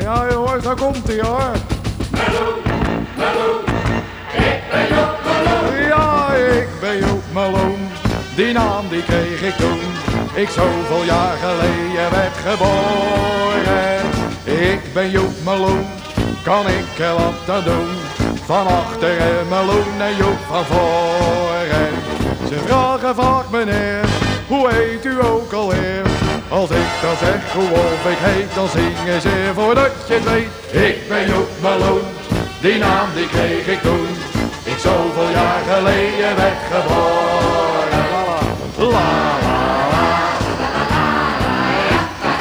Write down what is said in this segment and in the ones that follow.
Ja jongens, daar komt hij hoor. Ja, ik ben Joop Meloen. Die naam die kreeg ik toen ik zoveel jaar geleden werd geboren. Ik ben Joop Meloen, kan ik er wat aan doen? Van achteren Meloen en Joop van voren. Ze vragen vaak meneer, hoe heet u ook alweer? Als ik dan zeg hoe of ik heet, dan zingen ze voordat je het weet. Ik ben Joop Meloen, die naam die kreeg ik toen. Ik zoveel jaar geleden werd geboren. La la la.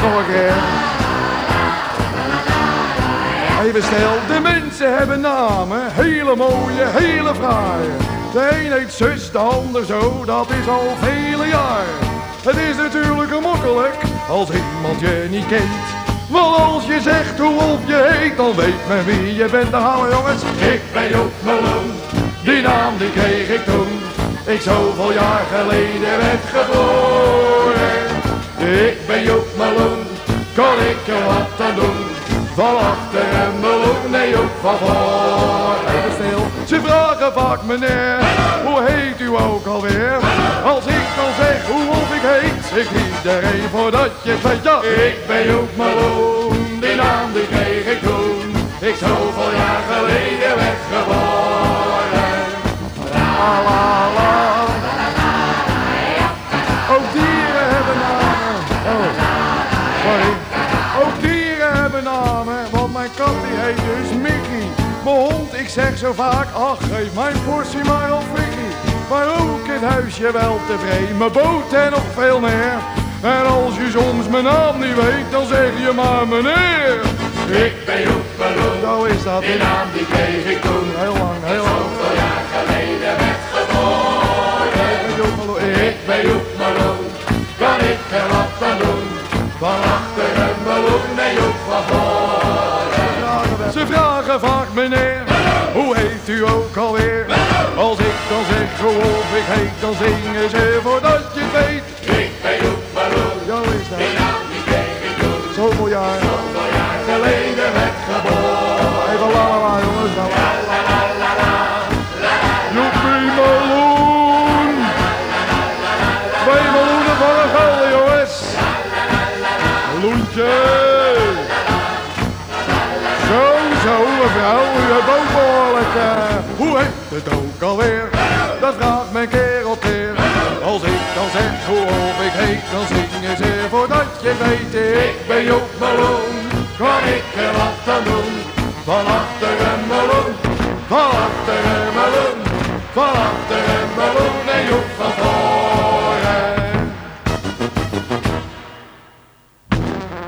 Nog een keer. Even stil, de mensen hebben namen, hele mooie, hele fraaie. De een heet zus, de ander zo, dat is al vele jaren. Het is natuurlijk gemakkelijk als iemand je niet kent. Want als je zegt hoe of je heet, dan weet men wie je bent. Dan gaan we jongens. Ik ben Joop Meloen, die naam die kreeg ik toen. Ik zoveel jaar geleden werd geboren. Ik ben Joop Meloen, kan ik er wat aan doen? Van achter en meloen, nee ook van voor. Even stil. Ze vragen vaak meneer, hoe heet u ook alweer? Als ik dan zeg hoe heet, zegt iedereen voordat je het weet. Ja, ik ben Joop Meloen, die naam die kreeg ik toen. Ik zoveel jaar geleden werd geboren. La la la. Ook dieren hebben namen. Oh, sorry. Ook dieren hebben namen, want mijn kat die heet dus Mickey. Mijn hond, ik zeg zo vaak, ach geef mijn portie maar op Mickey. Maar ook het huisje wel tevreden, mijn boot en nog veel meer. En als je soms mijn naam niet weet, dan zeg je maar meneer. Ik ben Joep Meloen, Zo is dat. die naam die kreeg ik toen. Heel lang, heel lang. Zoveel jaar geleden werd geboren. Ik ben Joep Meloen, kan ik er wat aan doen? Van achter een meloen en Joep van voren. Ze vragen vaak meneer, hoe heet u ook alweer? Als ik dan zeg of ik heet, dan zingen ze voordat je het weet. Ik ben Joep Meloen, Zo is die dat. naam die kreeg ik toen. Zoveel jaar. Zoveel jaar geleden werd geboren. Even la la la jongens. La la la la. Joepie meloen. Twee meloenen voor een gulden jongens. Meloentje. Zo, zo mevrouw, u hebt ook hoe heet het ook alweer? Dat vraagt mijn keer op keer. Als ik dan zeg hoe of ik heet, dan zingen ze voordat je weet. Ik ben Joop Meloen, kan ik er wat aan doen? Van achter een meloen, van achter een meloen, van achter een meloen en Joep